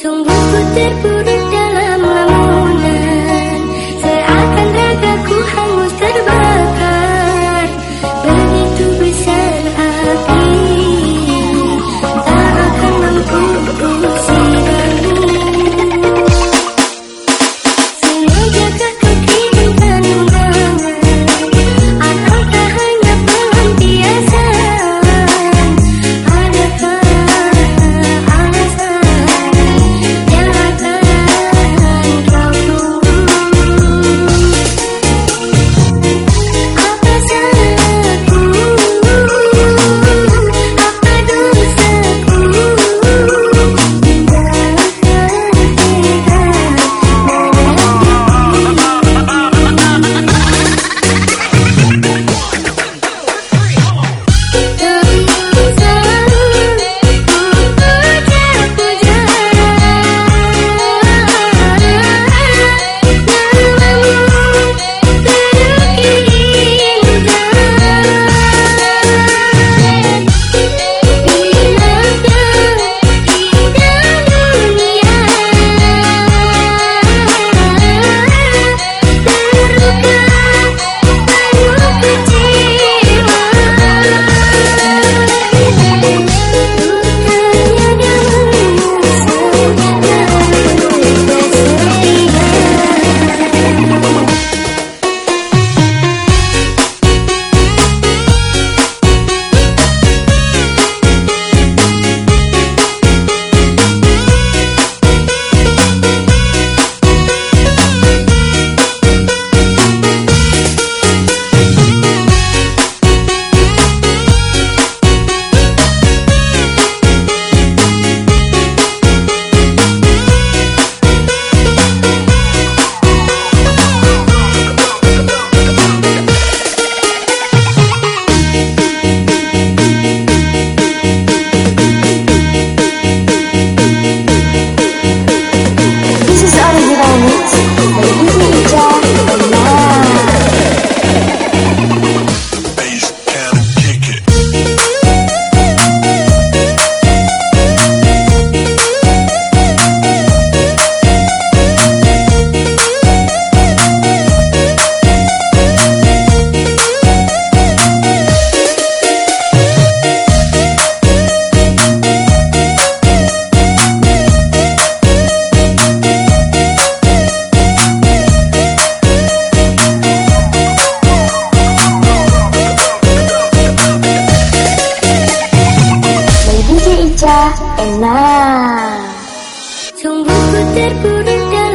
전부 그때 부를 때 나 정부부 때 부를 때